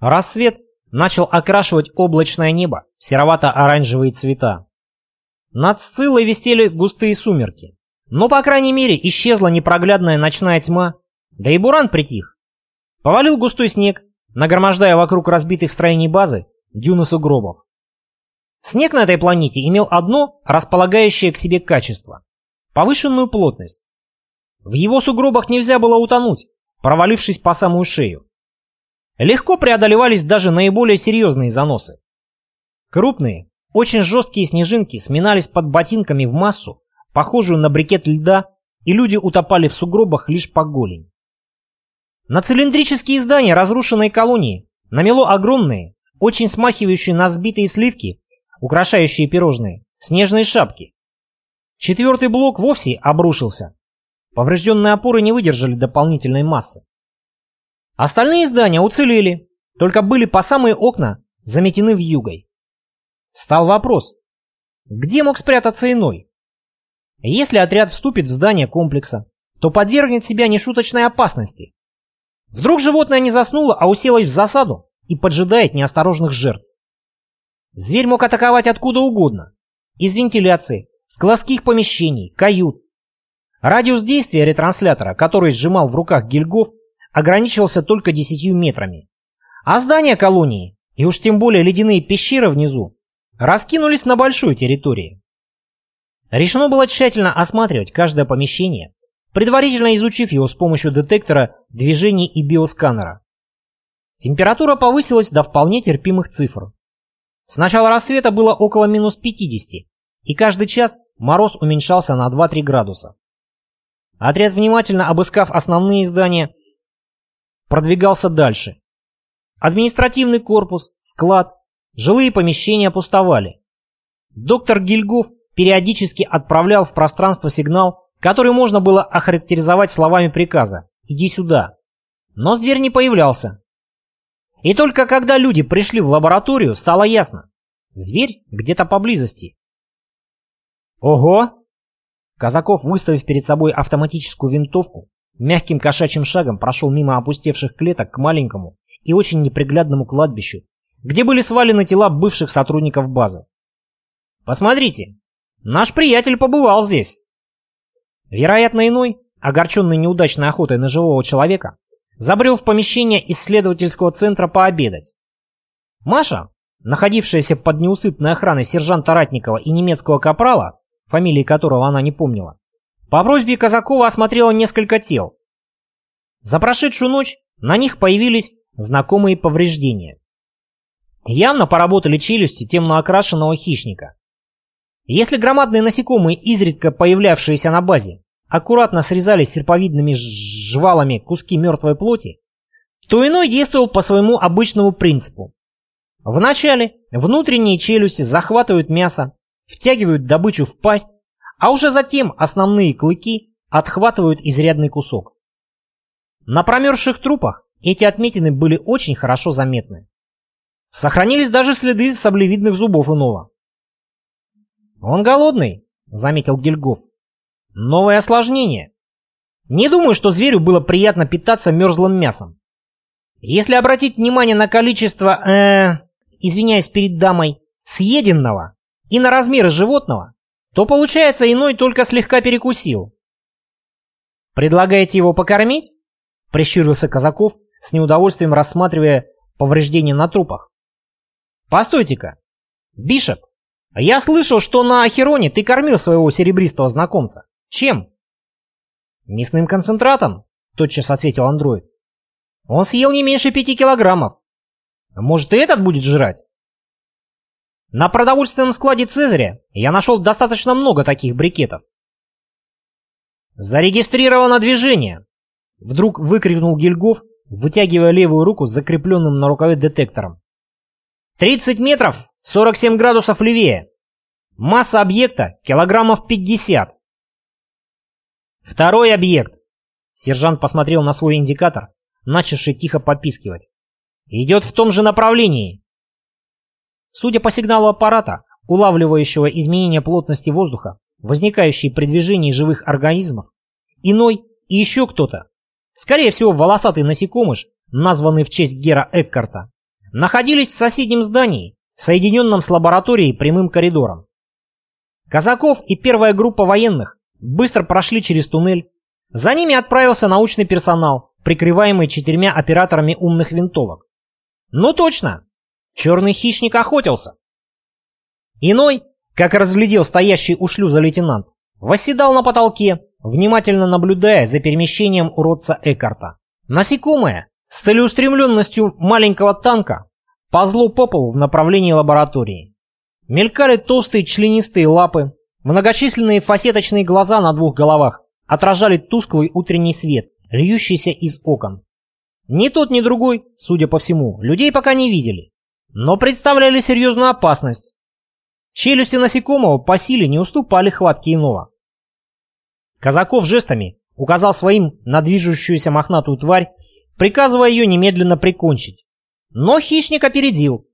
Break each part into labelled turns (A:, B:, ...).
A: Рассвет начал окрашивать облачное небо в серовато-оранжевые цвета. Над Сциллой вистели густые сумерки. Но, по крайней мере, исчезла непроглядная ночная тьма, да и буран притих. Повалил густой снег, нагромождая вокруг разбитых строений базы дюны сугробов. Снег на этой планете имел одно располагающее к себе качество – повышенную плотность. В его сугробах нельзя было утонуть, провалившись по самую шею. Легко преодолевались даже наиболее серьезные заносы. Крупные, очень жесткие снежинки сминались под ботинками в массу, похожую на брикет льда, и люди утопали в сугробах лишь по голень. На цилиндрические здания разрушенной колонии намело огромные, очень смахивающие на сбитые сливки, украшающие пирожные, снежные шапки. Четвертый блок вовсе обрушился. Поврежденные опоры не выдержали дополнительной массы. Остальные здания уцелели, только были по самые окна заметены вьюгой. Стал вопрос, где мог спрятаться иной? Если отряд вступит в здание комплекса, то подвергнет себя нешуточной опасности. Вдруг животное не заснуло, а уселось в засаду и поджидает неосторожных жертв. Зверь мог атаковать откуда угодно. Из вентиляции, складских помещений, кают. Радиус действия ретранслятора, который сжимал в руках Гильгоф, ограничивался только десятью метрами. А здания колонии, и уж тем более ледяные пещеры внизу, раскинулись на большой территории. Решено было тщательно осматривать каждое помещение, предварительно изучив его с помощью детектора движений и биосканера. Температура повысилась до вполне терпимых цифр. С начала рассвета было около минус 50, и каждый час мороз уменьшался на 2-3 градуса. Отряд, внимательно обыскав основные здания, продвигался дальше. Административный корпус, склад, жилые помещения пустовали. Доктор Гильгоф периодически отправлял в пространство сигнал, который можно было охарактеризовать словами приказа «иди сюда». Но зверь не появлялся. И только когда люди пришли в лабораторию, стало ясно. Зверь где-то поблизости. «Ого!» Казаков, выставив перед собой автоматическую винтовку, мягким кошачьим шагом прошел мимо опустевших клеток к маленькому и очень неприглядному кладбищу, где были свалены тела бывших сотрудников базы. «Посмотрите, наш приятель побывал здесь». Вероятно, иной, огорченный неудачной охотой на живого человека, забрел в помещение исследовательского центра пообедать. Маша, находившаяся под неусыпной охраной сержанта Ратникова и немецкого капрала, фамилии которого она не помнила, по просьбе Казакова осмотрела несколько тел. За прошедшую ночь на них появились знакомые повреждения. Явно поработали челюсти темно окрашенного хищника. Если громадные насекомые, изредка появлявшиеся на базе, аккуратно срезали серповидными жвалами куски мертвой плоти, то иной действовал по своему обычному принципу. Вначале внутренние челюсти захватывают мясо, втягивают добычу в пасть, а уже затем основные клыки отхватывают изрядный кусок. На промерзших трупах эти отметины были очень хорошо заметны. Сохранились даже следы саблевидных зубов иного. «Он голодный», — заметил Гильгоф. «Новое осложнение. Не думаю, что зверю было приятно питаться мерзлым мясом. Если обратить внимание на количество, э, извиняюсь перед дамой, съеденного и на размеры животного, то получается иной только слегка перекусил. «Предлагаете его покормить?» — прищурился Казаков, с неудовольствием рассматривая повреждения на трупах. «Постойте-ка! Бишоп, я слышал, что на Ахероне ты кормил своего серебристого знакомца. Чем?» «Мясным концентратом», — тотчас ответил андроид. «Он съел не меньше пяти килограммов. Может, и этот будет жрать?» На продовольственном складе Цезаря я нашел достаточно много таких брикетов. «Зарегистрировано движение!» Вдруг выкрикнул Гильгоф, вытягивая левую руку с закрепленным на рукаве детектором. «30 метров, 47 градусов левее. Масса объекта килограммов 50. Второй объект. Сержант посмотрел на свой индикатор, начавший тихо попискивать. Идет в том же направлении. Судя по сигналу аппарата, улавливающего изменения плотности воздуха, возникающие при движении живых организмов, иной и еще кто-то, скорее всего волосатый насекомыш, названный в честь Гера Эккарта, находились в соседнем здании, соединенном с лабораторией прямым коридором. Казаков и первая группа военных быстро прошли через туннель. За ними отправился научный персонал, прикрываемый четырьмя операторами умных винтовок. Ну точно, черный хищник охотился. Иной, как разглядел стоящий у шлюза лейтенант, восседал на потолке, внимательно наблюдая за перемещением уродца Экарта. Насекомое с целеустремленностью маленького танка ползло по полу в направлении лаборатории. Мелькали толстые членистые лапы, многочисленные фасеточные глаза на двух головах отражали тусклый утренний свет, льющийся из окон. Ни тот, ни другой, судя по всему, людей пока не видели, но представляли серьезную опасность. Челюсти насекомого по силе не уступали хватке иного. Казаков жестами указал своим на движущуюся мохнатую тварь, приказывая ее немедленно прикончить. Но хищник опередил.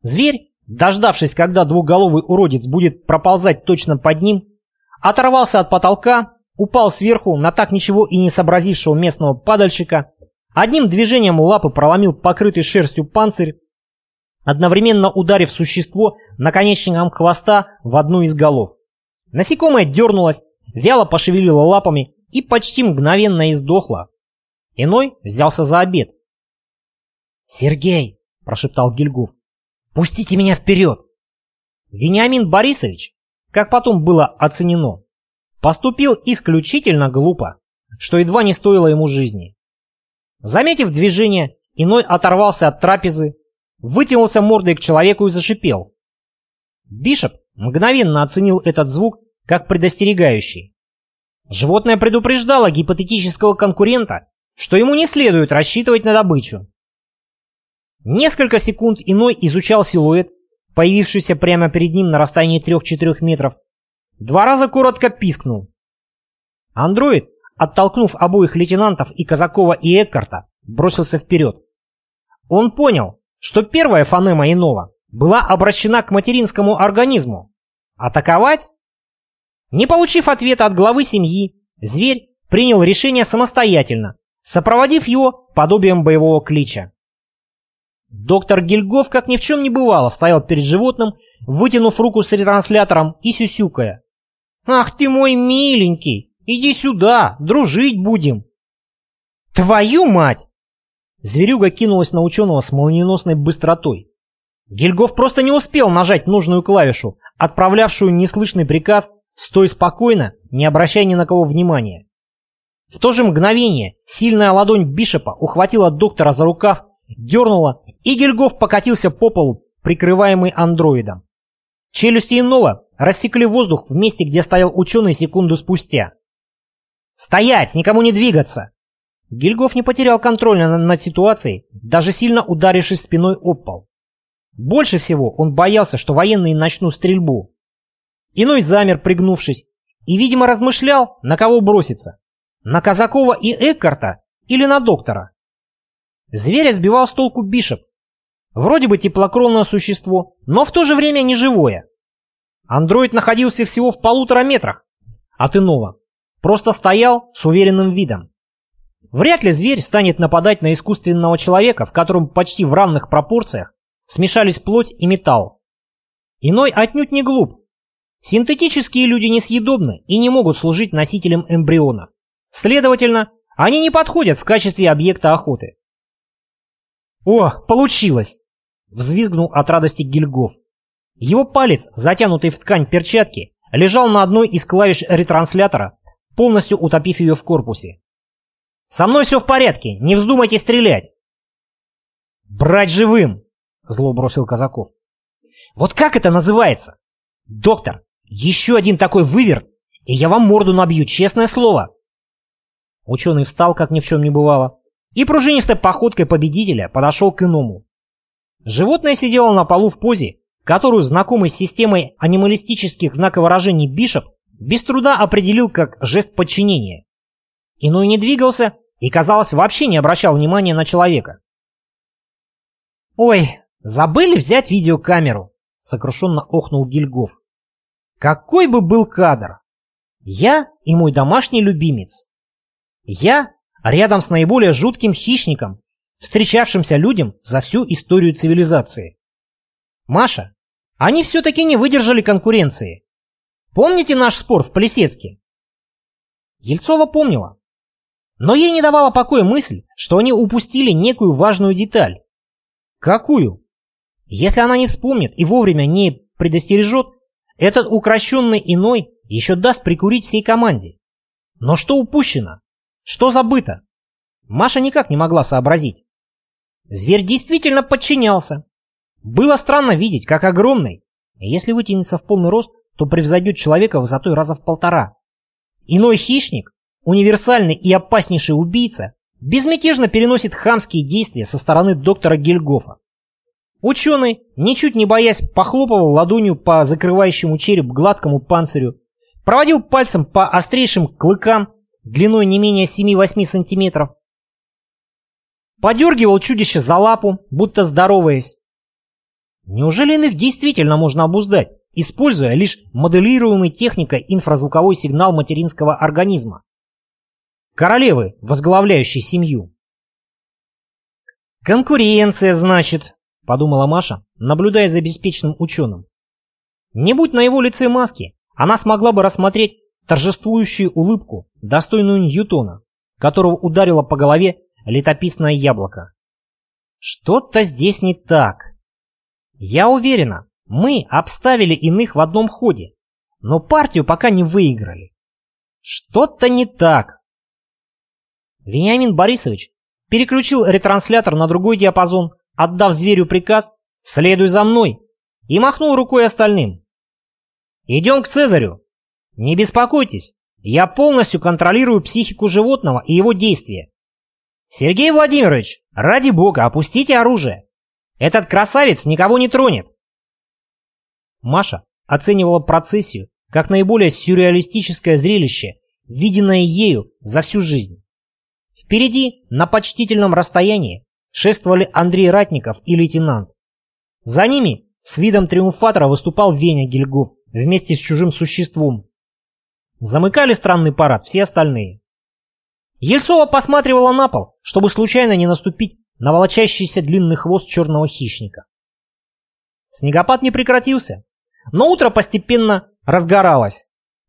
A: Зверь, дождавшись, когда двухголовый уродец будет проползать точно под ним, оторвался от потолка, упал сверху на так ничего и не сообразившего местного падальщика, одним движением лапы проломил покрытый шерстью панцирь, одновременно ударив существо наконечником хвоста в одну из голов. Насекомое дернулось, вяло пошевелило лапами и почти мгновенно издохло. Иной взялся за обед. «Сергей!» – прошептал Гильгоф. «Пустите меня вперед!» Вениамин Борисович, как потом было оценено, поступил исключительно глупо, что едва не стоило ему жизни. Заметив движение, иной оторвался от трапезы, вытянулся мордой к человеку и зашипел. Бишоп мгновенно оценил этот звук как предостерегающий. Животное предупреждало гипотетического конкурента, что ему не следует рассчитывать на добычу. Несколько секунд иной изучал силуэт, появившийся прямо перед ним на расстоянии 3-4 метров. Два раза коротко пискнул. Андроид, оттолкнув обоих лейтенантов и Казакова и Эккарта, бросился вперед. Он понял, что первая фонема иного была обращена к материнскому организму. Атаковать? Не получив ответа от главы семьи, зверь принял решение самостоятельно, сопроводив его подобием боевого клича. Доктор Гильгоф, как ни в чем не бывало, стоял перед животным, вытянув руку с ретранслятором и сюсюкая. «Ах ты мой миленький! Иди сюда, дружить будем!» «Твою мать!» Зверюга кинулась на ученого с молниеносной быстротой. Гильгоф просто не успел нажать нужную клавишу, отправлявшую неслышный приказ «Стой спокойно, не обращай ни на кого внимания». В то же мгновение сильная ладонь Бишопа ухватила доктора за рукав, дернула и Гильгоф покатился по полу, прикрываемый андроидом. Челюсти иного рассекли воздух в месте, где стоял ученый секунду спустя. «Стоять! Никому не двигаться!» Гильгоф не потерял контроля над ситуацией, даже сильно ударившись спиной об пол. Больше всего он боялся, что военные начнут стрельбу. Иной замер, пригнувшись, и, видимо, размышлял, на кого броситься. На Казакова и Эккарта или на доктора. Зверя сбивал с толку Бишоп. Вроде бы теплокровное существо, но в то же время не живое. Андроид находился всего в полутора метрах от иного. Просто стоял с уверенным видом. Вряд ли зверь станет нападать на искусственного человека, в котором почти в равных пропорциях смешались плоть и металл. Иной отнюдь не глуп. Синтетические люди несъедобны и не могут служить носителем эмбриона. Следовательно, они не подходят в качестве объекта охоты. «О, получилось!» — взвизгнул от радости Гильгоф. Его палец, затянутый в ткань перчатки, лежал на одной из клавиш ретранслятора, полностью утопив ее в корпусе. «Со мной все в порядке, не вздумайте стрелять!» «Брать живым!» — зло бросил Казаков. «Вот как это называется? Доктор, еще один такой выверт, и я вам морду набью, честное слово!» Ученый встал, как ни в чем не бывало, и пружинистой походкой победителя подошел к иному. Животное сидело на полу в позе, которую знакомый с системой анималистических знаковыражений Бишоп без труда определил как жест подчинения. Иной не двигался и, казалось, вообще не обращал внимания на человека. «Ой, забыли взять видеокамеру!» — сокрушенно охнул Гильгоф. «Какой бы был кадр! Я и мой домашний любимец! Я рядом с наиболее жутким хищником, встречавшимся людям за всю историю цивилизации. Маша, они все-таки не выдержали конкуренции. Помните наш спор в Плесецке? Ельцова помнила. Но ей не давала покоя мысль, что они упустили некую важную деталь. Какую? Если она не вспомнит и вовремя не предостережет, этот укращенный иной еще даст прикурить всей команде. Но что упущено? Что забыто? Маша никак не могла сообразить. Зверь действительно подчинялся. Было странно видеть, как огромный, если вытянется в полный рост, то превзойдет человека высотой раза в полтора. Иной хищник, универсальный и опаснейший убийца, безмятежно переносит хамские действия со стороны доктора Гельгофа. Ученый, ничуть не боясь, похлопывал ладонью по закрывающему череп гладкому панцирю, проводил пальцем по острейшим клыкам длиной не менее 7-8 сантиметров, подергивал чудище за лапу, будто здороваясь. Неужели иных действительно можно обуздать, используя лишь моделируемый техникой инфразвуковой сигнал материнского организма? Королевы, возглавляющей семью. «Конкуренция, значит», — подумала Маша, наблюдая за беспечным ученым. Не будь на его лице маски, она смогла бы рассмотреть торжествующую улыбку, достойную Ньютона, которого ударило по голове летописное яблоко. Что-то здесь не так. Я уверена, мы обставили иных в одном ходе, но партию пока не выиграли. Что-то не так. Вениамин Борисович переключил ретранслятор на другой диапазон, отдав зверю приказ «Следуй за мной!» и махнул рукой остальным. «Идем к Цезарю! Не беспокойтесь, я полностью контролирую психику животного и его действия. Сергей Владимирович, ради бога, опустите оружие. Этот красавец никого не тронет!» Маша оценивала процессию как наиболее сюрреалистическое зрелище, виденное ею за всю жизнь. Впереди, на почтительном расстоянии, шествовали Андрей Ратников и лейтенант. За ними с видом триумфатора выступал Веня Гильгоф вместе с чужим существом. Замыкали странный парад все остальные. Ельцова посматривала на пол, чтобы случайно не наступить на волочащийся длинный хвост черного хищника. Снегопад не прекратился, но утро постепенно разгоралось.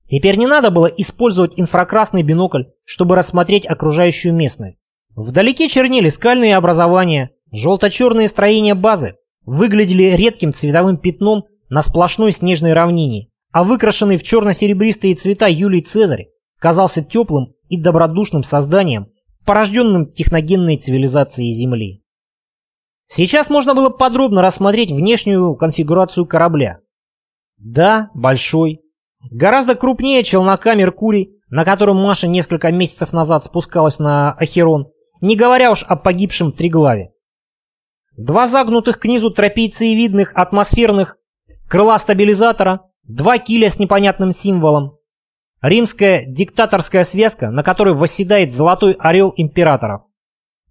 A: Теперь не надо было использовать инфракрасный бинокль, чтобы рассмотреть окружающую местность. Вдалеке чернели скальные образования, желто-черные строения базы выглядели редким цветовым пятном на сплошной снежной равнине, а выкрашенный в черно-серебристые цвета Юлий Цезарь казался теплым и добродушным созданием, порожденным техногенной цивилизацией Земли. Сейчас можно было подробно рассмотреть внешнюю конфигурацию корабля. Да, большой, Гораздо крупнее челнока «Меркурий», на котором Маша несколько месяцев назад спускалась на Ахерон, не говоря уж о погибшем Триглаве. Два загнутых к низу трапециевидных атмосферных крыла стабилизатора, два киля с непонятным символом, римская диктаторская связка, на которой восседает золотой орел императоров.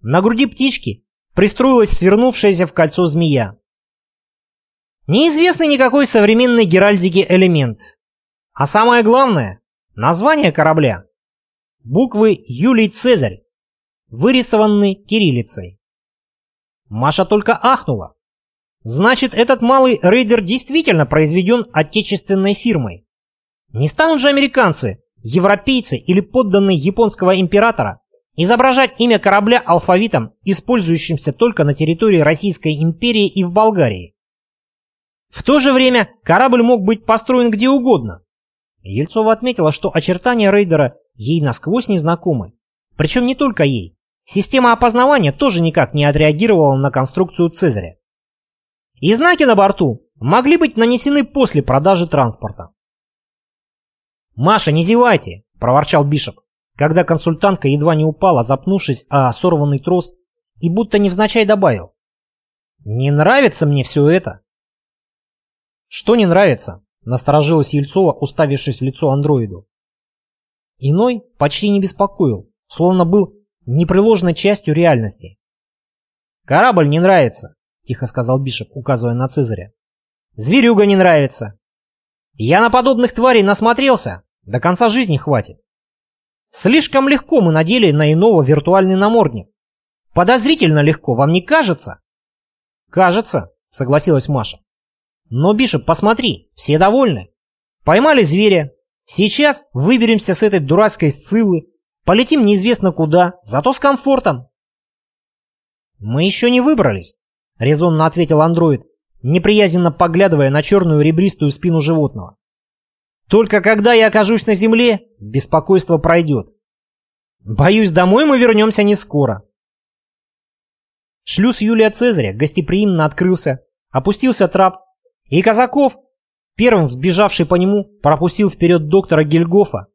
A: На груди птички пристроилась свернувшаяся в кольцо змея. Неизвестный никакой современной геральдике элемент – а самое главное, название корабля. Буквы Юлий Цезарь, вырисованные кириллицей. Маша только ахнула. Значит, этот малый рейдер действительно произведен отечественной фирмой. Не станут же американцы, европейцы или подданные японского императора изображать имя корабля алфавитом, использующимся только на территории Российской империи и в Болгарии. В то же время корабль мог быть построен где угодно, Ельцова отметила, что очертания рейдера ей насквозь незнакомы. Причем не только ей. Система опознавания тоже никак не отреагировала на конструкцию Цезаря. И знаки на борту могли быть нанесены после продажи транспорта. «Маша, не зевайте!» – проворчал Бишоп, когда консультантка едва не упала, запнувшись о сорванный трос, и будто невзначай добавил. «Не нравится мне все это!» «Что не нравится?» Насторожилась Ельцова, уставившись в лицо андроиду. Иной почти не беспокоил, словно был непреложной частью реальности. «Корабль не нравится», — тихо сказал Бишоп, указывая на Цезаря. «Зверюга не нравится. Я на подобных тварей насмотрелся, до конца жизни хватит. Слишком легко мы надели на иного виртуальный намордник. Подозрительно легко, вам не кажется? Кажется, согласилась Маша. Но, Бишоп, посмотри, все довольны. Поймали зверя. Сейчас выберемся с этой дурацкой сциллы, полетим неизвестно куда, зато с комфортом. Мы еще не выбрались, резонно ответил андроид, неприязненно поглядывая на черную ребристую спину животного. Только когда я окажусь на земле, беспокойство пройдет. Боюсь, домой мы вернемся не скоро. Шлюз Юлия Цезаря гостеприимно открылся, опустился трап, и Казаков, первым сбежавший по нему, пропустил вперед доктора Гельгофа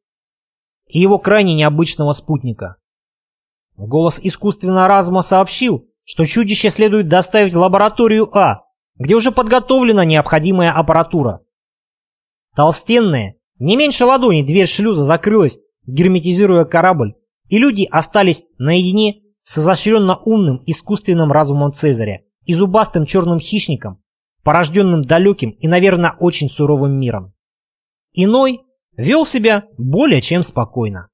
A: и его крайне необычного спутника. Голос искусственного разума сообщил, что чудище следует доставить в лабораторию А, где уже подготовлена необходимая аппаратура. Толстенная, не меньше ладони дверь шлюза закрылась, герметизируя корабль, и люди остались наедине с изощренно умным искусственным разумом Цезаря и зубастым черным хищником, порожденным далеким и, наверное, очень суровым миром. Иной вел себя более чем спокойно.